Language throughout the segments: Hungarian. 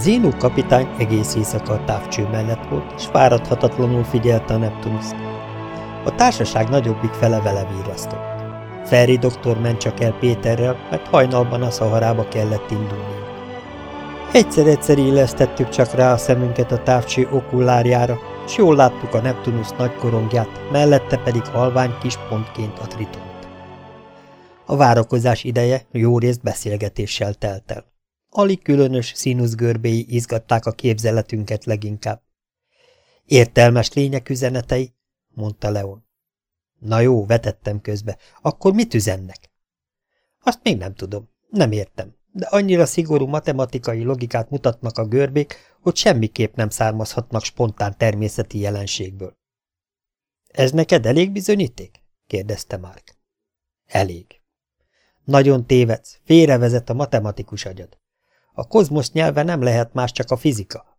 Zénó kapitány egész éjszaka a távcső mellett volt, és fáradhatatlanul figyelte a Neptunuszt. A társaság nagyobbik fele vele vírasztott. Ferri doktor ment csak el Péterrel, mert hajnalban a szaharába kellett indulni. Egyszer-egyszer illesztettük csak rá a szemünket a távcső okulárjára, és jól láttuk a Neptunusz nagy korongját, mellette pedig halvány kis pontként a tritont. A várakozás ideje jó részt beszélgetéssel telt el. Alig különös színuszgörbéi izgatták a képzeletünket leginkább. Értelmes lények üzenetei, mondta Leon. Na jó, vetettem közbe. Akkor mit üzennek? Azt még nem tudom. Nem értem. De annyira szigorú matematikai logikát mutatnak a görbék, hogy semmiképp nem származhatnak spontán természeti jelenségből. Ez neked elég bizonyíték? kérdezte Mark. Elég. Nagyon tévedsz, félrevezet a matematikus agyad. A kozmosz nyelve nem lehet más, csak a fizika.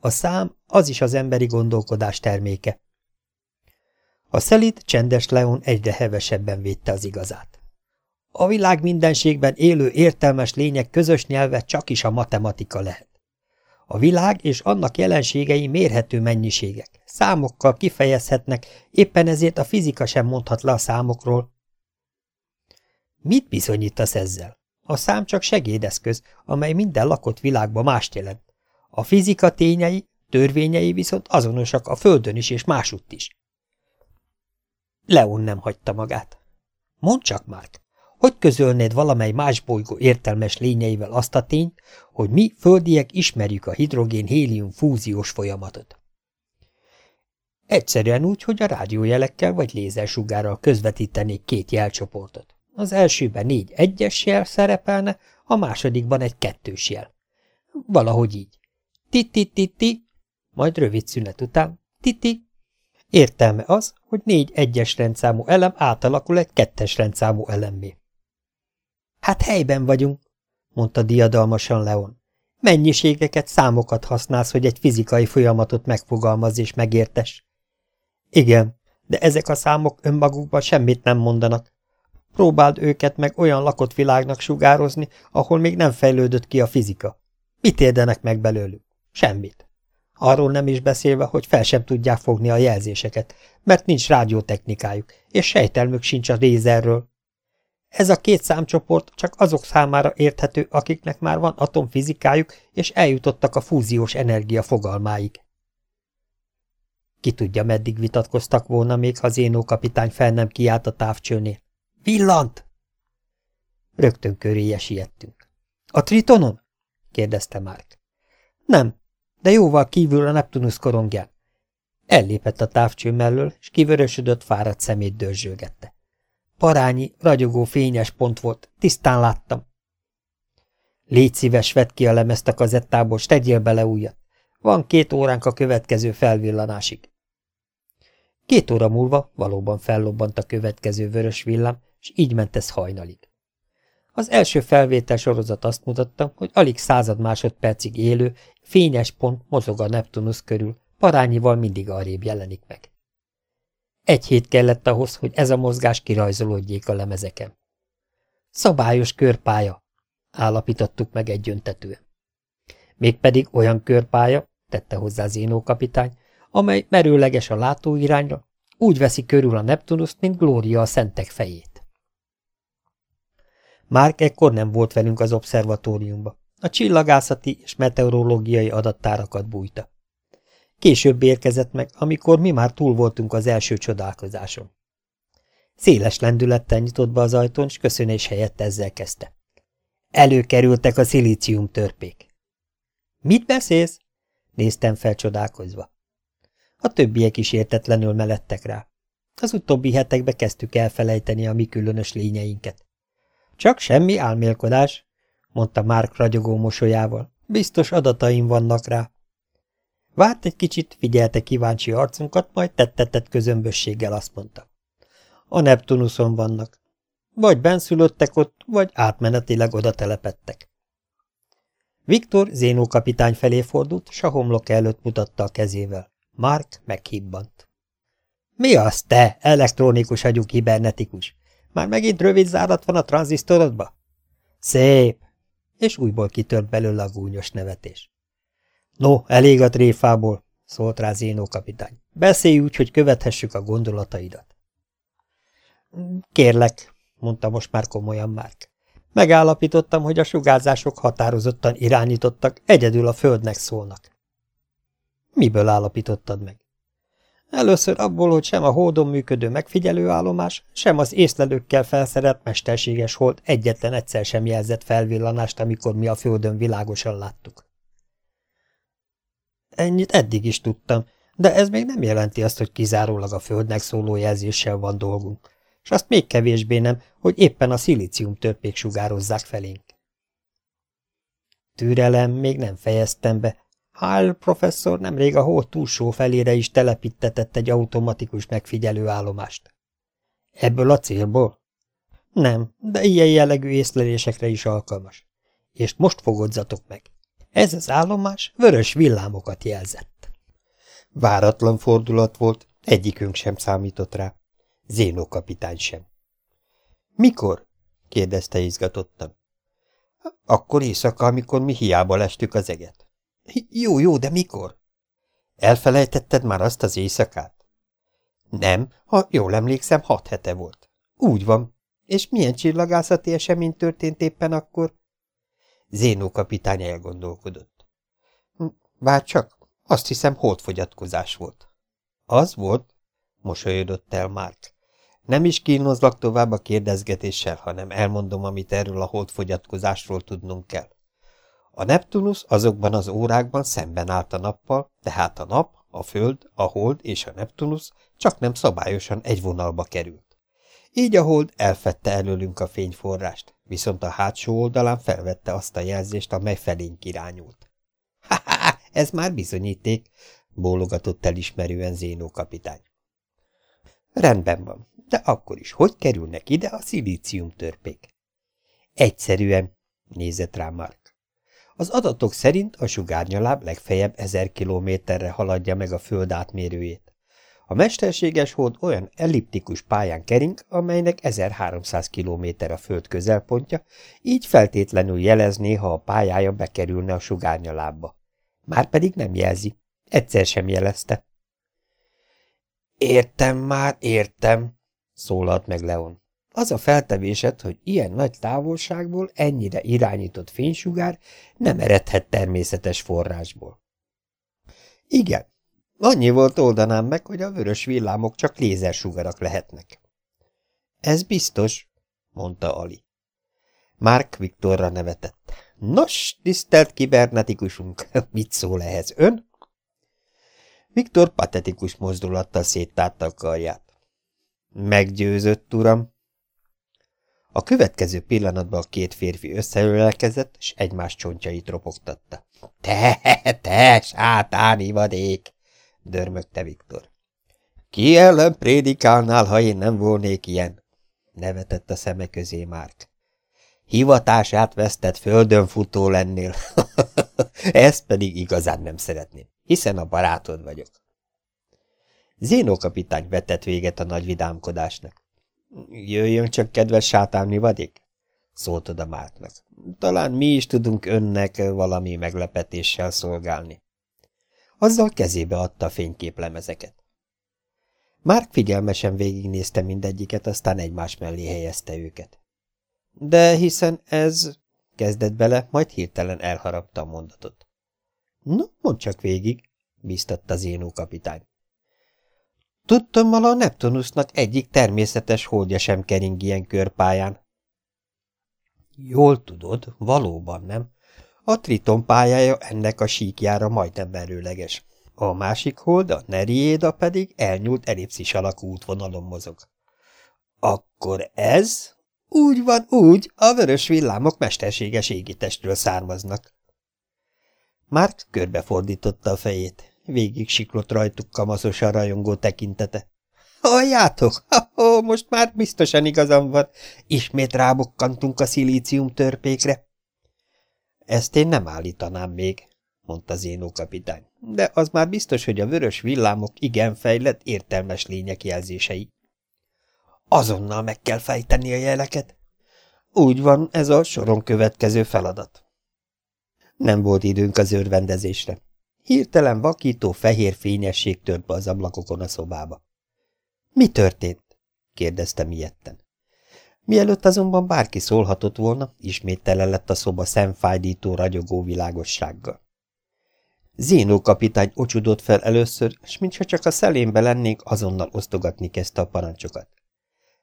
A szám az is az emberi gondolkodás terméke. A szelít, csendes Leon egyre hevesebben védte az igazát. A világ mindenségben élő értelmes lények közös nyelve csak is a matematika lehet. A világ és annak jelenségei mérhető mennyiségek, számokkal kifejezhetnek, éppen ezért a fizika sem mondhat le a számokról. Mit bizonyítasz ezzel? A szám csak segédeszköz, amely minden lakott világban mást jelent. A fizika tényei, törvényei viszont azonosak a Földön is és másutt is. Leon nem hagyta magát. Mondd csak, Mark, hogy közölnéd valamely más bolygó értelmes lényeivel azt a tényt, hogy mi, földiek ismerjük a hidrogén-hélium fúziós folyamatot? Egyszerűen úgy, hogy a rádiójelekkel vagy lézersugárral közvetítenék két jelcsoportot. Az elsőben négy egyes jel szerepelne, a másodikban egy kettős jel. Valahogy így. Ti-ti-ti-ti, majd rövid szünet után ti-ti, Értelme az, hogy négy egyes rendszámú elem átalakul egy kettes rendszámú elemmé. Hát helyben vagyunk, mondta diadalmasan Leon. Mennyiségeket, számokat használsz, hogy egy fizikai folyamatot megfogalmazz és megértes. Igen, de ezek a számok önmagukban semmit nem mondanak. Próbáld őket meg olyan lakott világnak sugározni, ahol még nem fejlődött ki a fizika. Mit érdenek meg belőlük? Semmit. Arról nem is beszélve, hogy fel sem tudják fogni a jelzéseket, mert nincs rádiótechnikájuk, és sejtelmük sincs a rézerről. Ez a két számcsoport csak azok számára érthető, akiknek már van atomfizikájuk, és eljutottak a fúziós energia fogalmáig. Ki tudja, meddig vitatkoztak volna még, ha Zénó kapitány fel nem kiállt a távcsőnél. Villant! Rögtön köréje siettünk. A Tritonon? kérdezte Mark. Nem, de jóval kívül a Neptunus korongján. Ellépett a távcső mellől, és kivörösödött fáradt szemét dörzsölgette. Parányi, ragyogó fényes pont volt, tisztán láttam. Légy szíves, vedd ki a lemezt a kazettából, s tegyél bele újat. Van két óránk a következő felvillanásig. Két óra múlva valóban fellobbant a következő vörös villám, és így ment ez hajnalig. Az első felvétel sorozat azt mutatta, hogy alig század másodpercig élő, fényes pont mozog a Neptunusz körül, parányival mindig arrébb jelenik meg. Egy hét kellett ahhoz, hogy ez a mozgás kirajzolódjék a lemezeken. Szabályos körpálya, állapítottuk meg egyöntetően. Mégpedig olyan körpálya, tette hozzá Zénó kapitány, amely merőleges a látóirányra, úgy veszi körül a Neptunuszt, mint Glória a szentek fejét. Márk ekkor nem volt velünk az obszervatóriumba. A csillagászati és meteorológiai adattárakat bújta. Később érkezett meg, amikor mi már túl voltunk az első csodálkozáson. Széles lendülettel nyitott be az ajtón, és köszönés helyett ezzel kezdte. Előkerültek a szilícium törpék. Mit beszélsz? Néztem fel csodálkozva. A többiek is értetlenül melettek rá. Az utóbbi hetekbe kezdtük elfelejteni a mi különös lényeinket. Csak semmi álmélkodás, mondta Márk ragyogó mosolyával. Biztos adataim vannak rá. Várt egy kicsit, figyelte kíváncsi arcunkat, majd tettetett közömbösséggel azt mondta. A Neptunuson vannak. Vagy benszülöttek ott, vagy átmenetileg oda telepettek. Viktor Zénó kapitány felé fordult, s a homlok előtt mutatta a kezével. Mark meghibbant. Mi az te, elektronikus agyú kibernetikus? Már megint rövid zárat van a tranzisztorodba? Szép! És újból kitört belőle a gúnyos nevetés. No, elég a tréfából, szólt rá Zénó kapitány. Beszélj úgy, hogy követhessük a gondolataidat. Kérlek, mondta most már komolyan Márk. Megállapítottam, hogy a sugárzások határozottan irányítottak, egyedül a földnek szólnak. Miből állapítottad meg? Először abból, hogy sem a hódon működő megfigyelőállomás, sem az észlelőkkel felszerelt mesterséges hold egyetlen egyszer sem jelzett felvillanást, amikor mi a földön világosan láttuk. Ennyit eddig is tudtam, de ez még nem jelenti azt, hogy kizárólag a földnek szóló jelzéssel van dolgunk, és azt még kevésbé nem, hogy éppen a szilícium törpék sugározzák felénk. Türelem, még nem fejeztem be, Hall professzor nemrég a hó túlsó felére is telepítetett egy automatikus megfigyelő állomást. Ebből a célból? Nem, de ilyen jellegű észlelésekre is alkalmas. És most fogodzatok meg. Ez az állomás vörös villámokat jelzett. Váratlan fordulat volt, egyikünk sem számított rá. Zénó kapitány sem. Mikor? kérdezte izgatottan. Akkor éjszaka, amikor mi hiába lestük az eget. Jó, jó, de mikor? Elfelejtetted már azt az éjszakát? Nem, ha jól emlékszem, hat hete volt. Úgy van. És milyen csillagászati esemény történt éppen akkor? Zénó kapitány elgondolkodott. Bár csak, azt hiszem, holdfogyatkozás volt. Az volt? Mosolyodott el Márk. Nem is kínozlak tovább a kérdezgetéssel, hanem elmondom, amit erről a holdfogyatkozásról tudnunk kell. A Neptunus azokban az órákban szemben állt a nappal, tehát a nap, a föld, a hold és a Neptunus csak nem szabályosan egy vonalba került. Így a hold elfette előlünk a fényforrást, viszont a hátsó oldalán felvette azt a jelzést, amely felénk irányult. Ha, ha, ha ez már bizonyíték, bólogatott elismerően Zénó kapitány. Rendben van, de akkor is hogy kerülnek ide a szilícium törpék? Egyszerűen, nézett rá Mark. Az adatok szerint a sugárnyaláb legfeljebb ezer kilométerre haladja meg a föld átmérőjét. A mesterséges hold olyan elliptikus pályán kering, amelynek 1300 kilométer a föld közelpontja, így feltétlenül jelezné, ha a pályája bekerülne a sugárnyalábba. Márpedig nem jelzi. Egyszer sem jelezte. Értem már, értem, szólalt meg Leon. Az a feltevésed, hogy ilyen nagy távolságból ennyire irányított fénysugár nem eredhet természetes forrásból. Igen, annyi volt oldanám meg, hogy a vörös villámok csak lézersugarak lehetnek. Ez biztos, mondta Ali. Mark Viktorra nevetett. Nos, tisztelt kibernetikusunk, mit szól ehhez ön? Viktor patetikus mozdulattal széttárta a karját. Meggyőzött, uram, a következő pillanatban a két férfi összeölelkezett, és egymás csontjait ropogtatta. – Te, te, sátáni vadék! – dörmögte Viktor. – Ki ellen prédikálnál, ha én nem volnék ilyen? – nevetett a szeme közé Márk. – Hivatását vesztett földön futó lennél. Ezt pedig igazán nem szeretném, hiszen a barátod vagyok. Zénó kapitány vetett véget a nagy vidámkodásnak. Jöjjön csak, kedves sátánmi vadék, szólt oda Márknak. Talán mi is tudunk önnek valami meglepetéssel szolgálni. Azzal kezébe adta a fényképlemezeket. Márk figyelmesen végignézte mindegyiket, aztán egymás mellé helyezte őket. De hiszen ez... kezdett bele, majd hirtelen elharapta a mondatot. No, mondd csak végig, bíztatta Zénó kapitány. Tudtommal a Neptunusnak egyik természetes holdja sem kering ilyen körpályán. Jól tudod, valóban nem. A Triton pályája ennek a síkjára majdnem merőleges. A másik hold, a Neriéda pedig elnyúlt ellipszis alakú útvonalon mozog. Akkor ez? Úgy van, úgy, a vörös villámok mesterséges égitestről származnak. Mark körbefordította a fejét. Végig siklott rajtuk kamaszos a rajongó tekintete. Halljátok, ha, most már biztosan igazam van. Ismét rábukkantunk a szilícium törpékre. Ezt én nem állítanám még, mondta Zénó kapitány, de az már biztos, hogy a vörös villámok igen fejlett, értelmes lények jelzései. Azonnal meg kell fejteni a jeleket. Úgy van, ez a soron következő feladat. Nem volt időnk az örvendezésre. Hirtelen vakító fehér fényesség tört be az ablakokon a szobába. Mi történt? kérdeztem ilyetten. Mielőtt azonban bárki szólhatott volna, ismét tele lett a szoba szemfájdító, ragyogó világossággal. Zénó kapitány ocsudott fel először, és mintha csak a szelénbe lennénk, azonnal osztogatni kezdte a parancsokat.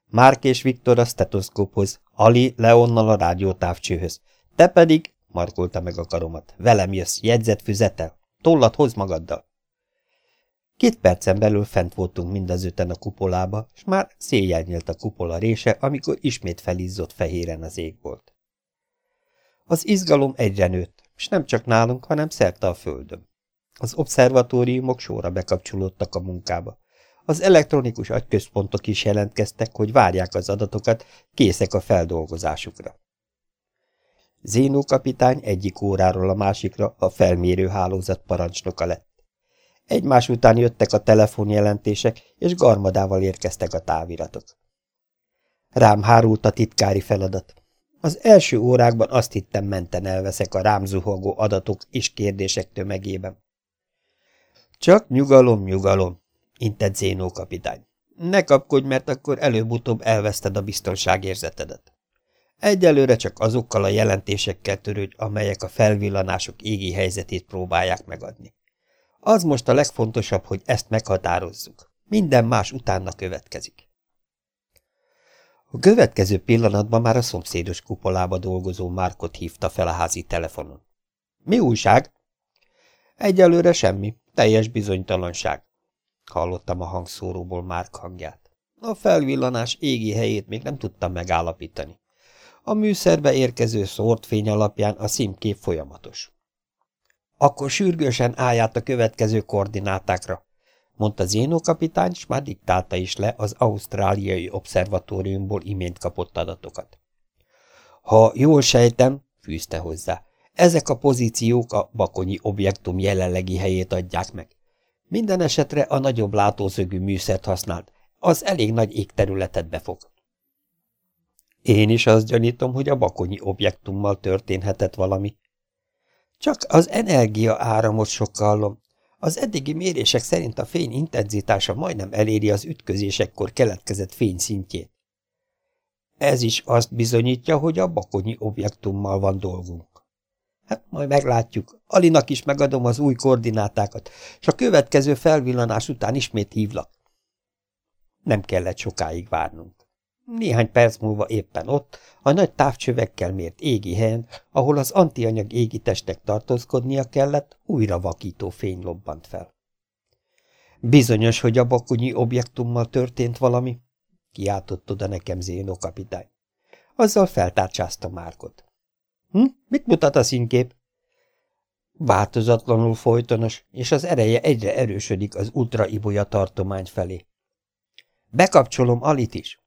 Márk és Viktor a stetoszkóphoz, Ali Leonnal a rádiótávcsőhöz. Te pedig, markolta meg a karomat, velem jössz, jegyzetfüzettel, tollat hoz magaddal. Két percen belül fent voltunk mind az öten a kupolába, és már széjjel nyílt a kupola rése, amikor ismét felizzott fehéren az égbolt. Az izgalom egyre nőtt, és nem csak nálunk, hanem szerte a földön. Az obszervatóriumok sorra bekapcsolódtak a munkába. Az elektronikus agyközpontok is jelentkeztek, hogy várják az adatokat, készek a feldolgozásukra. Zénó kapitány egyik óráról a másikra a felmérő hálózat parancsnoka lett. Egymás után jöttek a telefonjelentések, és garmadával érkeztek a táviratok. Rám hárult a titkári feladat. Az első órákban azt hittem menten elveszek a rám zuhogó adatok és kérdések tömegében. Csak nyugalom, nyugalom, intett Zénó kapitány. Ne kapkodj, mert akkor előbb-utóbb elveszted a biztonságérzetedet. Egyelőre csak azokkal a jelentésekkel törődj, amelyek a felvillanások égi helyzetét próbálják megadni. Az most a legfontosabb, hogy ezt meghatározzuk. Minden más utána következik. A következő pillanatban már a szomszédos kupolába dolgozó Márkot hívta fel a házi telefonon. Mi újság? Egyelőre semmi, teljes bizonytalanság. Hallottam a hangszóróból Márk hangját. A felvillanás égi helyét még nem tudtam megállapítani. A műszerbe érkező szórt fény alapján a színkép folyamatos. Akkor sürgősen állját a következő koordinátákra, mondta Zénó kapitány, s már diktálta is le az ausztráliai obszervatóriumból imént kapott adatokat. Ha jól sejtem, fűzte hozzá, ezek a pozíciók a bakonyi objektum jelenlegi helyét adják meg. Minden esetre a nagyobb látószögű műszert használt, az elég nagy égterületet befog. Én is azt gyanítom, hogy a bakonyi objektummal történhetett valami, csak az energia áramot sokkallom. Az eddigi mérések szerint a fény intenzitása majdnem eléri az ütközésekkor keletkezett fény szintjét. Ez is azt bizonyítja, hogy a bakonyi objektummal van dolgunk. Hát majd meglátjuk. Alinak is megadom az új koordinátákat, és a következő felvillanás után ismét hívlak. Nem kellett sokáig várnunk. Néhány perc múlva éppen ott, a nagy távcsövekkel mért égi helyen, ahol az antianyag égi testek tartózkodnia kellett, újra vakító fény lobbant fel. Bizonyos, hogy a bakonyi objektummal történt valami, kiáltott oda nekem Zénó kapitány. Azzal feltárcsázta Márkot. Hm? Mit mutat a színkép? Változatlanul folytonos, és az ereje egyre erősödik az ultraibolya tartomány felé. Bekapcsolom Alit is.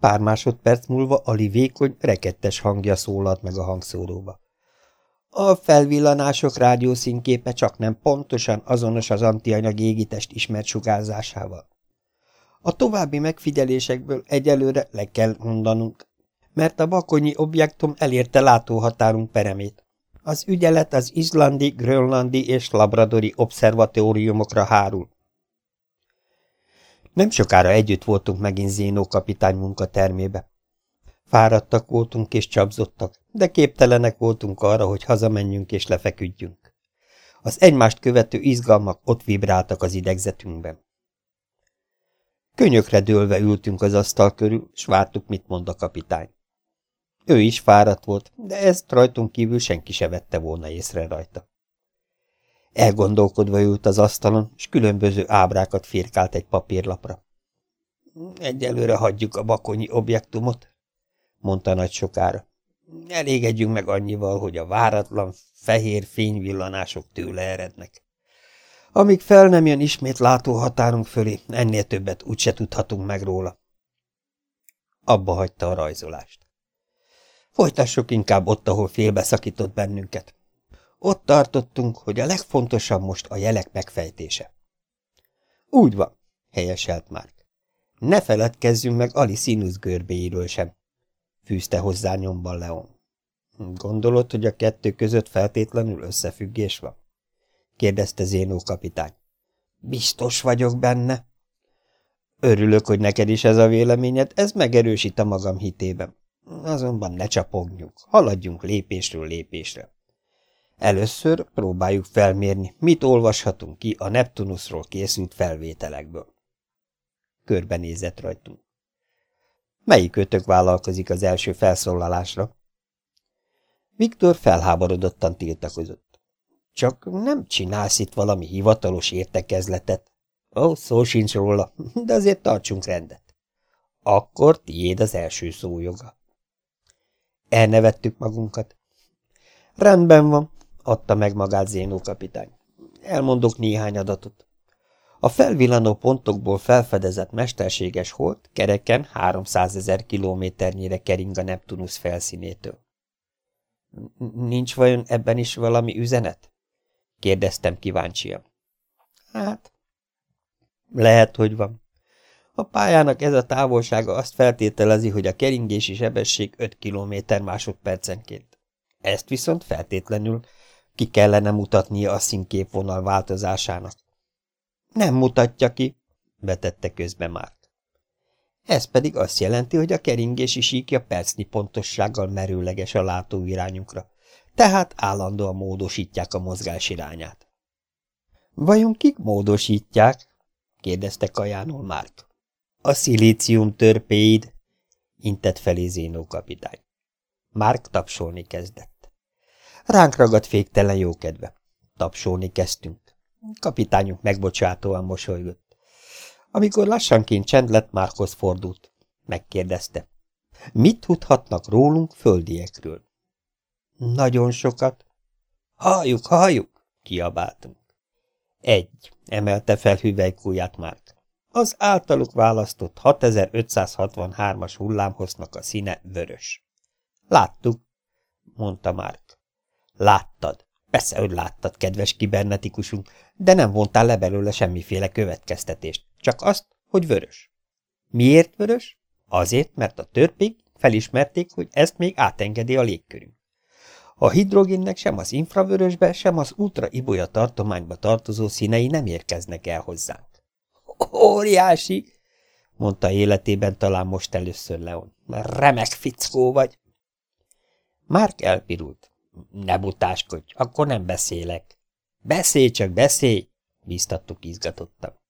Pár másodperc múlva Ali vékony, rekettes hangja szólalt meg a hangszóróba. A felvillanások rádiószínképe csak nem pontosan azonos az antianyag égitest ismert sugárzásával. A további megfigyelésekből egyelőre le kell mondanunk, mert a bakonyi objektum elérte látóhatárunk peremét. Az ügyelet az izlandi, grönlandi és labradori obszervatóriumokra hárul. Nem sokára együtt voltunk megint Zénó kapitány munkatermébe. Fáradtak voltunk és csapzottak, de képtelenek voltunk arra, hogy hazamenjünk és lefeküdjünk. Az egymást követő izgalmak ott vibráltak az idegzetünkben. Könyökre dőlve ültünk az asztal körül, s vártuk, mit mond a kapitány. Ő is fáradt volt, de ezt rajtunk kívül senki se vette volna észre rajta. Elgondolkodva ült az asztalon, és különböző ábrákat firkált egy papírlapra. Egyelőre hagyjuk a bakonyi objektumot, mondta nagy sokára. Elégedjünk meg annyival, hogy a váratlan, fehér fényvillanások tőle erednek. Amíg fel nem jön ismét látóhatárunk fölé, ennél többet úgyse tudhatunk meg róla. Abba hagyta a rajzolást. Folytassuk inkább ott, ahol félbeszakított bennünket. Ott tartottunk, hogy a legfontosabb most a jelek megfejtése. Úgy van, helyeselt Márk. Ne feledkezzünk meg Ali színusz görbéiről sem, fűzte hozzá nyomban Leon. Gondolod, hogy a kettő között feltétlenül összefüggés van? kérdezte Zénó kapitány. Biztos vagyok benne. Örülök, hogy neked is ez a véleményed, ez megerősít a magam hitében. Azonban ne csapogjunk, haladjunk lépésről lépésre. Először próbáljuk felmérni, mit olvashatunk ki a Neptunusról készült felvételekből. Körbenézett rajtunk. Melyik ötök vállalkozik az első felszólalásra? Viktor felháborodottan tiltakozott. Csak nem csinálsz itt valami hivatalos értekezletet. Ó, szó sincs róla, de azért tartsunk rendet. Akkor tiéd az első szójoga. Elnevettük magunkat. Rendben van, adta meg magát Zénó kapitány. Elmondok néhány adatot. A felvillanó pontokból felfedezett mesterséges hold kereken 300 ezer kilométernyire kering a Neptunus felszínétől. Nincs vajon ebben is valami üzenet? kérdeztem kíváncsian. Hát, lehet, hogy van. A pályának ez a távolsága azt feltételezi, hogy a keringési sebesség 5 km másodpercenként. Ezt viszont feltétlenül ki kellene mutatnia a színképvonal változásának. Nem mutatja ki, vetette közbe Márk. Ez pedig azt jelenti, hogy a keringési síkja percnyi pontossággal merőleges a látóirányunkra, tehát állandóan módosítják a mozgás irányát. Vajon kik módosítják? kérdezte Kajánul Márk. A szilícium törpéid, intett felé Zénó kapitány. Márk tapsolni kezdett. Ránk ragadt féktelen jókedve. Tapsolni kezdtünk. Kapitányunk megbocsátóan mosolygott. Amikor lassanként csend lett, Márkhoz fordult. Megkérdezte. Mit tudhatnak rólunk földiekről? Nagyon sokat. Halljuk, halljuk, kiabáltunk. Egy, emelte fel hüvelykúját Márk. Az általuk választott 6563-as hullámhoznak a színe vörös. Láttuk, mondta Márk. Láttad. Persze, hogy láttad, kedves kibernetikusunk, de nem vontál le belőle semmiféle következtetést, csak azt, hogy vörös. Miért vörös? Azért, mert a törpék felismerték, hogy ezt még átengedi a légkörünk. A hidrogénnek sem az infravörösbe, sem az ultraibolya tartományba tartozó színei nem érkeznek el hozzánk. Óriási! mondta életében talán most először Leon. Remek fickó vagy! Márk elpirult. Ne butáskodj, akkor nem beszélek. Beszélj csak, beszélj! bíztattuk izgatottan.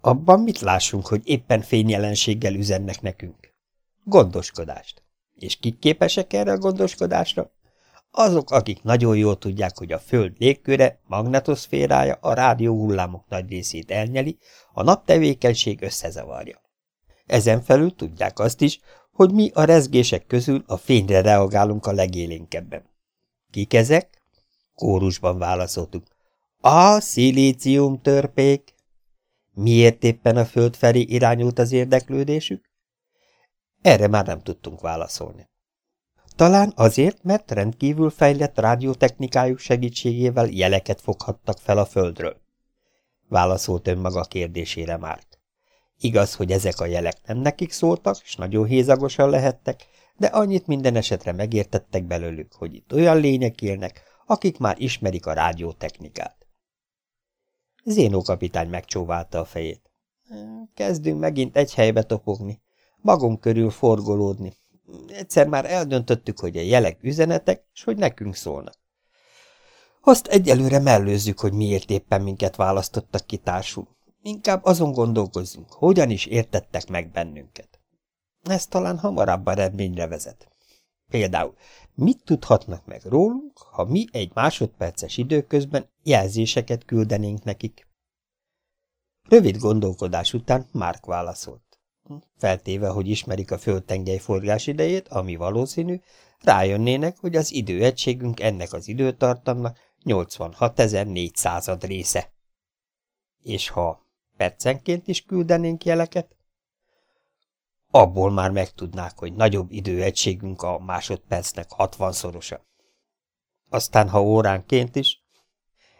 Abban mit lássunk, hogy éppen fényjelenséggel üzennek nekünk? Gondoskodást. És kik képesek erre a gondoskodásra? Azok, akik nagyon jól tudják, hogy a Föld légköre, magnetoszférája a rádióhullámok nagy részét elnyeli, a naptevékenység összezavarja. Ezen felül tudják azt is, hogy mi a rezgések közül a fényre reagálunk a legélénkebben. Kik ezek? Kórusban válaszoltuk. A szilícium törpék. Miért éppen a föld felé irányult az érdeklődésük? Erre már nem tudtunk válaszolni. Talán azért, mert rendkívül fejlett rádiótechnikájuk segítségével jeleket foghattak fel a földről. Válaszolt önmaga kérdésére Márk. Igaz, hogy ezek a jelek nem nekik szóltak, és nagyon hézagosan lehettek, de annyit minden esetre megértettek belőlük, hogy itt olyan lények élnek, akik már ismerik a rádiótechnikát. Zénó kapitány megcsóválta a fejét. Kezdünk megint egy helybe topogni, magunk körül forgolódni. Egyszer már eldöntöttük, hogy a jelek üzenetek, és hogy nekünk szólnak. Azt egyelőre mellőzzük, hogy miért éppen minket választottak ki társul. Inkább azon gondolkozzunk, hogyan is értettek meg bennünket. Ez talán hamarabb eredményre vezet. Például, mit tudhatnak meg rólunk, ha mi egy másodperces időközben jelzéseket küldenénk nekik? Rövid gondolkodás után Márk válaszolt. Feltéve, hogy ismerik a földtengely forgás idejét, ami valószínű, rájönnének, hogy az időegységünk ennek az időtartamnak 86.400 része. És ha percenként is küldenénk jeleket, abból már megtudnák, hogy nagyobb időegységünk a másodpercnek hatvanszorosa. Aztán, ha óránként is,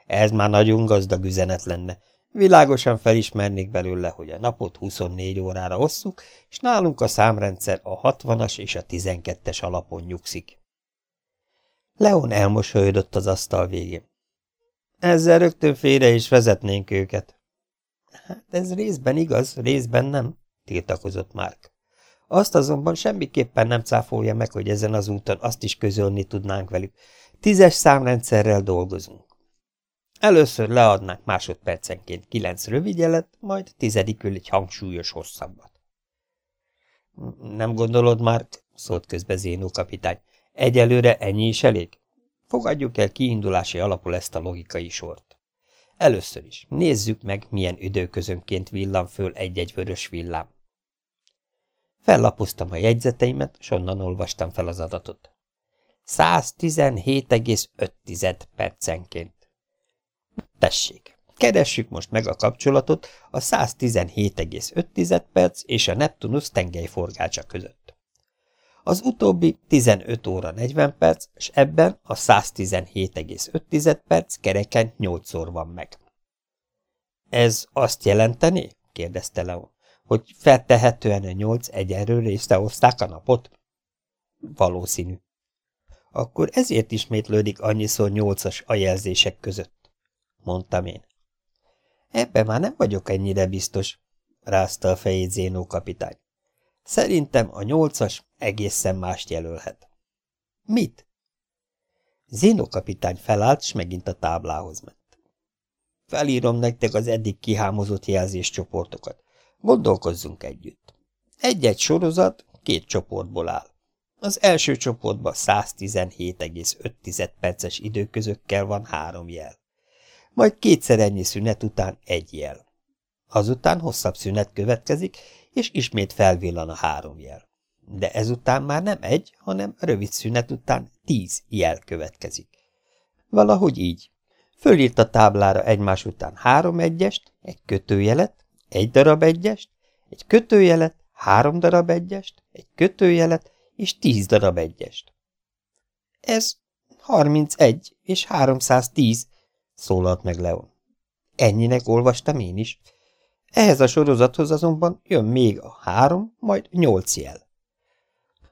ez már nagyon gazdag üzenet lenne. Világosan felismernék belőle, hogy a napot 24 órára osszuk, és nálunk a számrendszer a 60-as és a 12-es alapon nyugszik. Leon elmosolyodott az asztal végén. Ezzel rögtön félre is vezetnénk őket. Hát ez részben igaz, részben nem, tiltakozott Márk. Azt azonban semmiképpen nem cáfolja meg, hogy ezen az úton azt is közölni tudnánk velük. Tízes számrendszerrel dolgozunk. Először leadnánk másodpercenként kilenc rövidjelet, majd tizedikül egy hangsúlyos hosszabbat. Nem gondolod már, szólt közbe Zénó kapitány, egyelőre ennyi is elég? Fogadjuk el kiindulási alapul ezt a logikai sort. Először is nézzük meg, milyen időközönként villan föl egy-egy vörös villám. Fellapoztam a jegyzeteimet, s onnan olvastam fel az adatot. 117,5 percenként. Tessék, keressük most meg a kapcsolatot a 117,5 perc és a Neptunus tengelyforgácsa között. Az utóbbi 15 óra 40 perc, és ebben a 117,5 perc kereken 8-szor van meg. Ez azt jelenteni? kérdezte Leon, hogy feltehetően a nyolc egyenről részrehozták a napot? Valószínű. Akkor ezért ismétlődik annyiszor nyolcas a jelzések között, mondtam én. Ebben már nem vagyok ennyire biztos, rázta a fejét Zénó kapitány. Szerintem a nyolcas egészen mást jelölhet. Mit? Zénó kapitány felállt, s megint a táblához ment. Felírom nektek az eddig kihámozott jelzéscsoportokat. Gondolkozzunk együtt. Egy-egy sorozat két csoportból áll. Az első csoportban 117,5 perces időközökkel van három jel. Majd kétszer ennyi szünet után egy jel. Azután hosszabb szünet következik, és ismét felvillan a három jel. De ezután már nem egy, hanem rövid szünet után tíz jel következik. Valahogy így. Fölírt a táblára egymás után három egyest, egy kötőjelet, egy darab egyest, egy kötőjelet, három darab egyest, egy kötőjelet és tíz darab egyest. Ez 31 és 310, szólalt meg Leon. Ennyinek olvastam én is. Ehhez a sorozathoz azonban jön még a három, majd nyolc jel.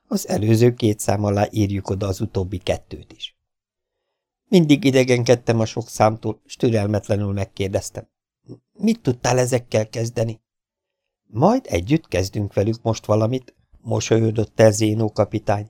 Az előző két szám alá írjuk oda az utóbbi kettőt is. Mindig idegenkedtem a sok számtól, s türelmetlenül megkérdeztem. Mit tudtál ezekkel kezdeni? Majd együtt kezdünk velük most valamit, mosolyodott el Zénó kapitány.